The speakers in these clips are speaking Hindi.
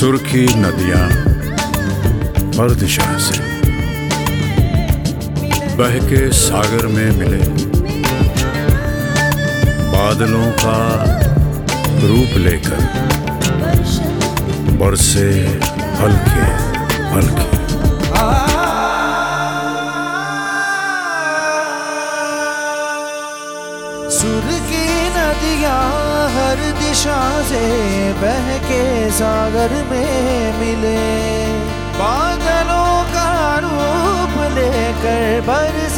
सुर्खी नदियाँ हर दिशा से। बह के सागर में मिले। बादलों का रूप लेकर बरसे हल्के हल्के। सुर की नदियाँ हर दिशा से बह सागर में मिले। बादलों का रूप लेकर बरसे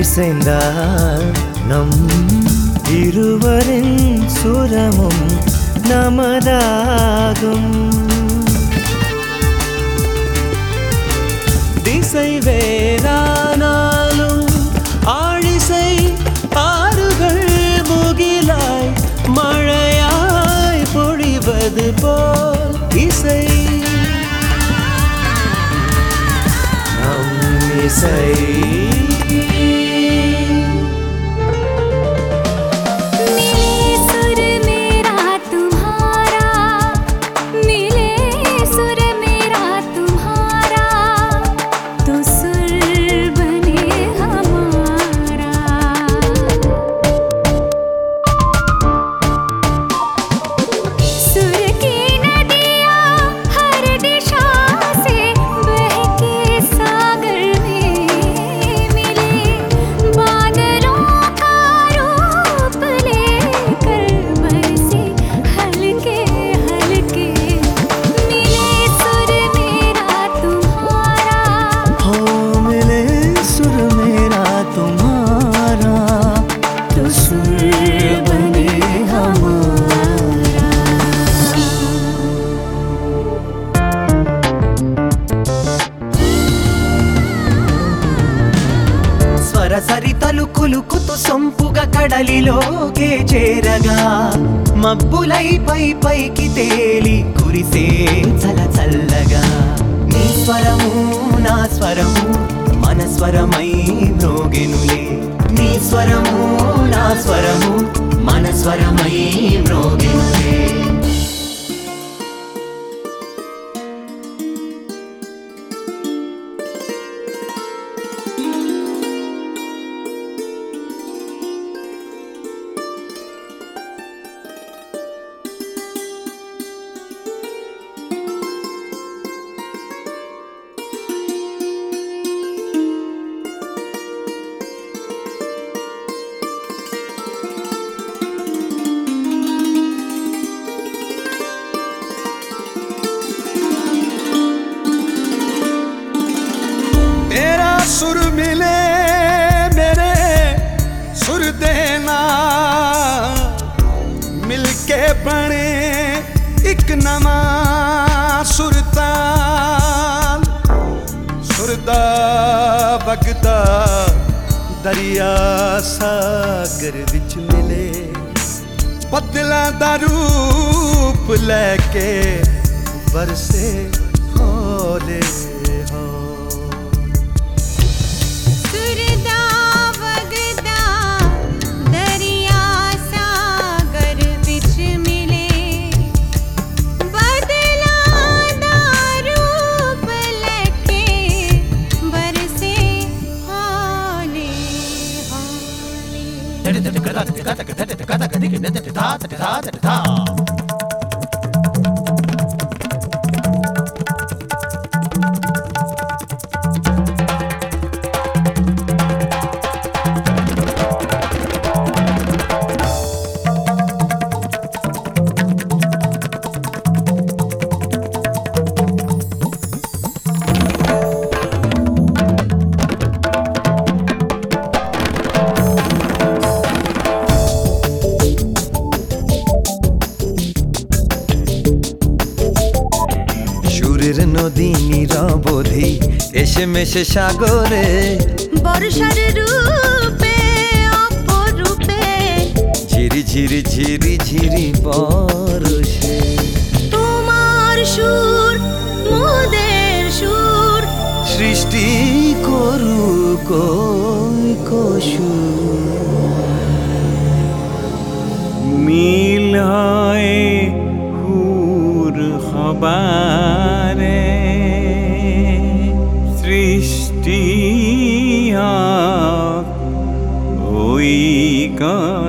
இசைந்தால் நம் இருவரின் சுரமும் நமதாகும். திசை வேறானாலும் ஆழிசை ஆறுகள் முகிலாய் மழையாய் பொழிவது போல் இசை. நம் இசை పైకి తేలి కురిసే చల చల్లగా. నీ స్వరము నా స్వరము మన స్వరమై మ్రోగెనులే. నీ స్వరము నా స్వరము మన స్వరమై మ్రోగెనులే. ਬਣੇ ਇੱਕ ਨਵਾਂ ਸੁਰਤਾਲ। ਸੁਰਦਾ ਵਗਦਾ ਦਰਿਆ ਸਾਗਰ ਵਿੱਚ ਮਿਲੇ। ਬਦਲਾਂ ਦਾ ਰੂਪ ਲੈ ਕੇ ਬਰਸੇ ਹੌਲੇ ਹੌਲੇ। かたてかたかたててかたかてけねててたたてたたてた এসে মেশে সাগরে। বর্ষার রূপে অপরূপে। ঝিরি ঝিরি ঝিরি ঝিরি বরসে তোমার সুর মোদের সুর। সৃষ্টি করু কশু মিল হয় হুর হবারে। का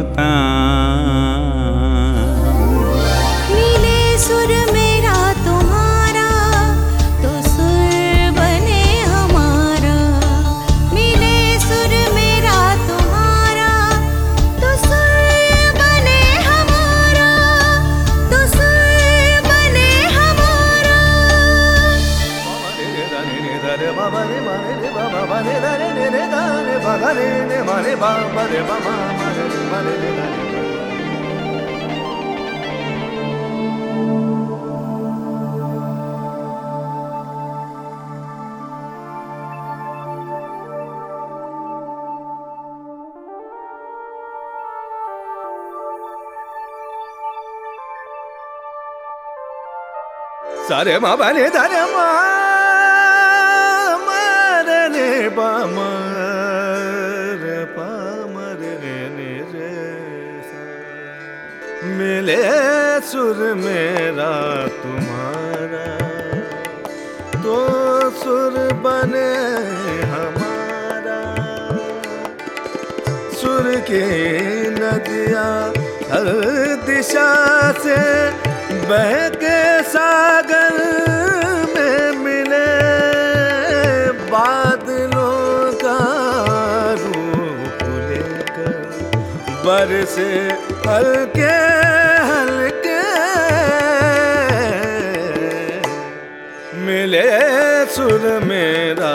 सारे मा बने धरे मा मरे ने पा मरे पा मरे रे मिले सुर मेरा तुम्हारा तो सुर बने हमारा। सुर की नदिया हर दिशा से बह के सागर बरसे हल्के हल्के मिले सुर मेरा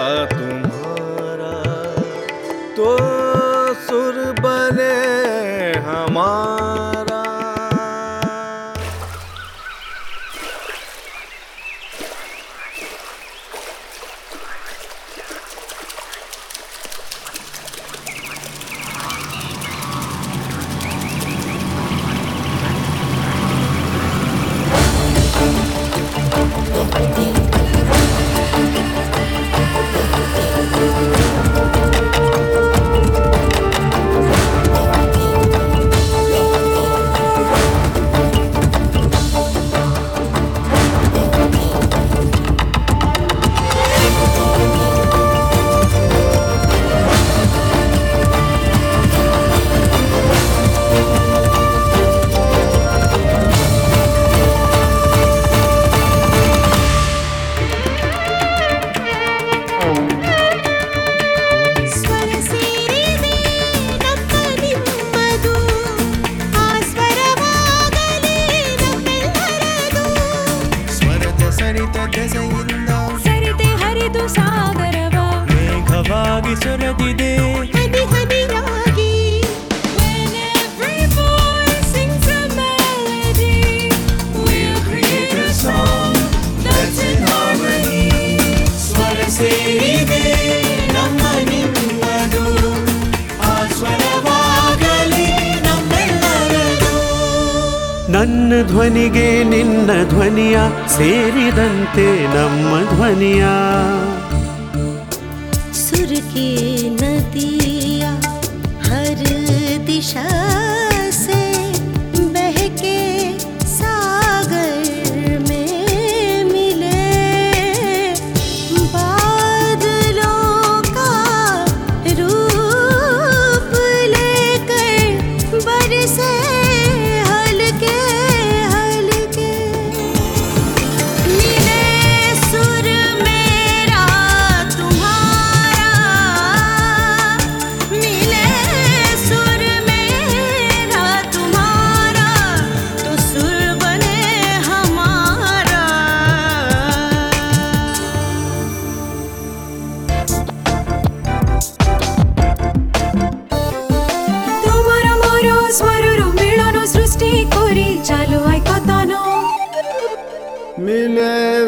ಧ್ವನಿಗೆ ನಿನ್ನ ಧ್ವನಿಯ ಸೇರಿದಂತೆ ನಮ್ಮ ಧ್ವನಿಯ सुर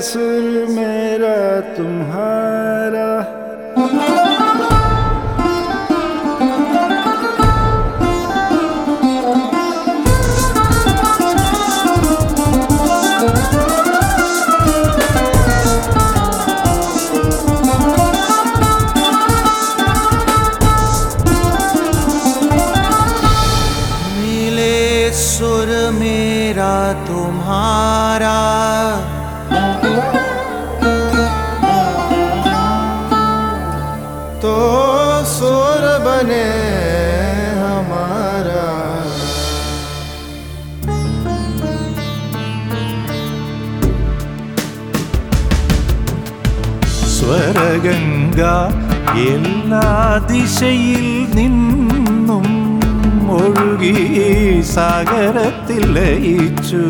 सुर मेरा तुम्हारा। सुर मेरा तुम्हारा। സ്വരഗംഗ എല്ലാ ദിശയിൽ നിന്നും ഒഴുകി സാഗരത്തിൽ ലയിച്ചു.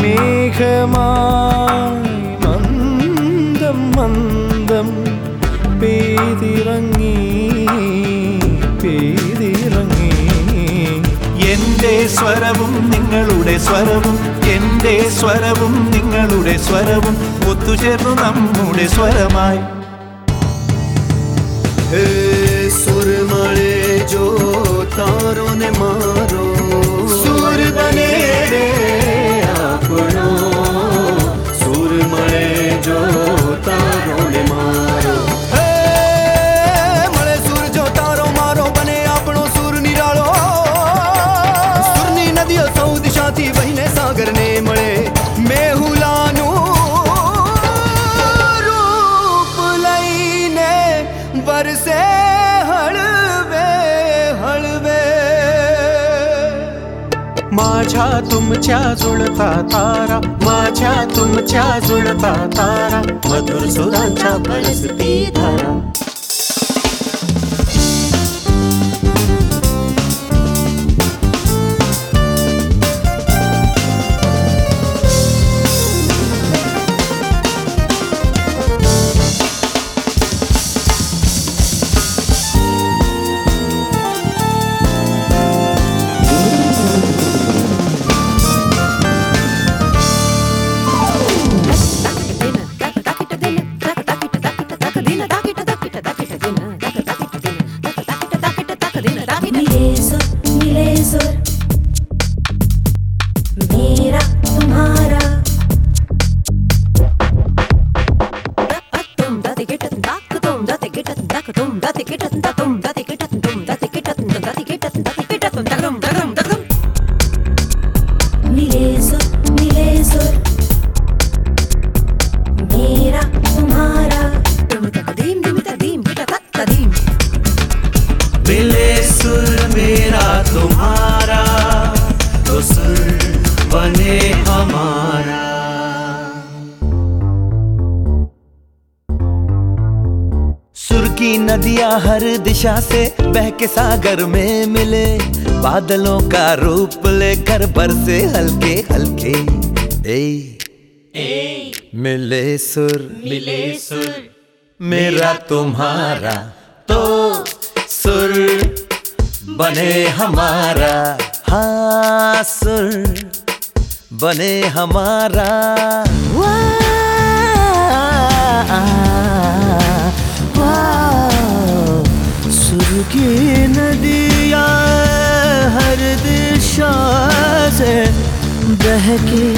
മേഘമായി മന്ദം മന്ദം പെയ്തിറങ്ങി എന്റെ സ്വരവും നിങ്ങളുടെ സ്വരവും എന്റെ സ്വരവും നിങ്ങളുടെ സ്വരവും ഒത്തുചേർന്നു നമ്മുടെ സ്വരമായി. സ്വരമഴ ജോ താരോ तुमच्या जुळता तारा माझ्या तुमच्या जुळता तारा मधुर सुरांच्या बरसती धारा. दिशा से बह के सागर में मिले। बादलों का रूप लेकर बरसे हल्के हल्के। ए, ए मिले सुर। मिले सुर। मेरा तुम्हारा तो सुर बने हमारा। हाँ सुर बने हमारा। सुर की नदिया हर दिशा से बह के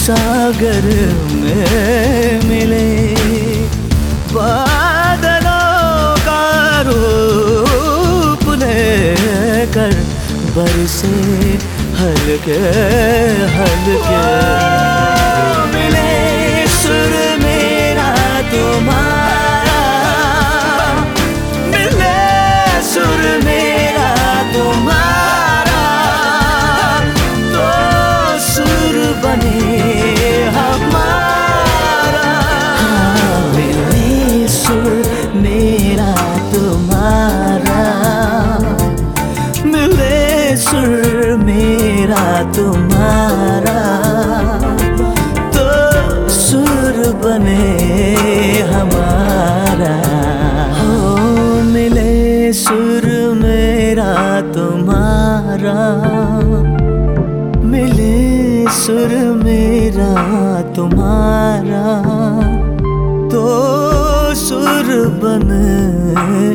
सागर में मिले। बादलों का रूप लेकर बरसे हल्के हल्के। तुम्हारा तो सुर बने